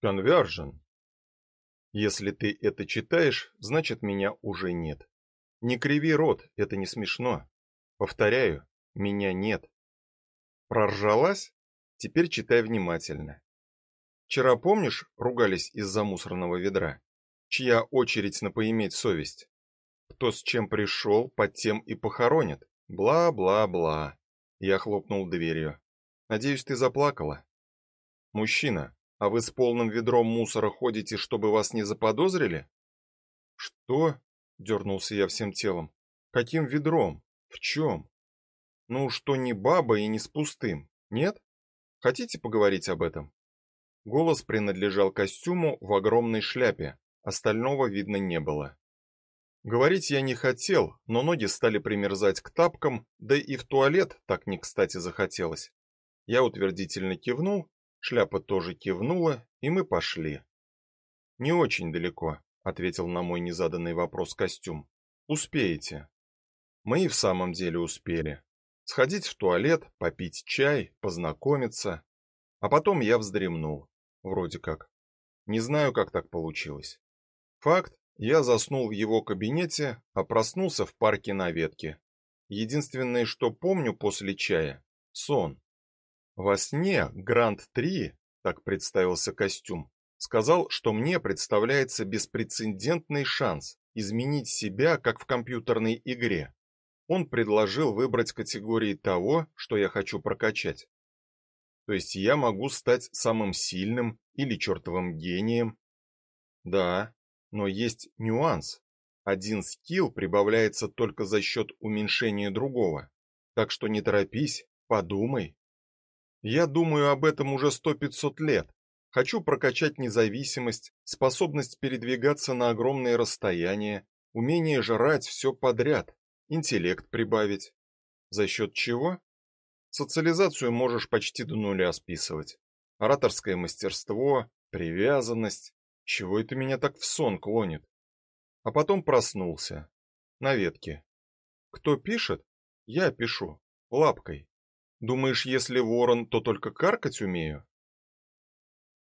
Конвержен. Если ты это читаешь, значит меня уже нет. Не криви рот, это не смешно. Повторяю, меня нет. Проржалась? Теперь читай внимательно. Вчера, помнишь, ругались из-за мусорного ведра? Чья очередь на поиметь совесть? Кто с чем пришел, под тем и похоронит. Бла-бла-бла. Я хлопнул дверью. Надеюсь, ты заплакала. Мужчина, а вы с полным ведром мусора ходите, чтобы вас не заподозрили? Что? дернулся я всем телом. Каким ведром? В чем? Ну, что не баба и не с пустым. Нет? Хотите поговорить об этом? Голос принадлежал костюму в огромной шляпе, остального видно не было. Говорить я не хотел, но ноги стали примерзать к тапкам, да и в туалет так не кстати захотелось. Я утвердительно кивнул, шляпа тоже кивнула, и мы пошли. Не очень далеко, ответил на мой незаданный вопрос костюм. Успеете. Мы и в самом деле успели. Сходить в туалет, попить чай, познакомиться, а потом я вздремнул, вроде как. Не знаю, как так получилось. Факт, я заснул в его кабинете, а проснулся в парке на ветке. Единственное, что помню после чая сон. Во сне Гранд-3, так представился костюм, сказал, что мне представляется беспрецедентный шанс изменить себя, как в компьютерной игре. Он предложил выбрать категории того, что я хочу прокачать. То есть я могу стать самым сильным или чертовым гением. Да, но есть нюанс. Один скилл прибавляется только за счет уменьшения другого. Так что не торопись, подумай. Я думаю об этом уже сто-пятьсот лет. Хочу прокачать независимость, способность передвигаться на огромные расстояния, умение жрать все подряд, интеллект прибавить. За счет чего? Социализацию можешь почти до нуля списывать. Ораторское мастерство, привязанность. Чего это меня так в сон клонит? А потом проснулся. На ветке. Кто пишет? Я пишу. Лапкой. Думаешь, если ворон, то только каркать умею?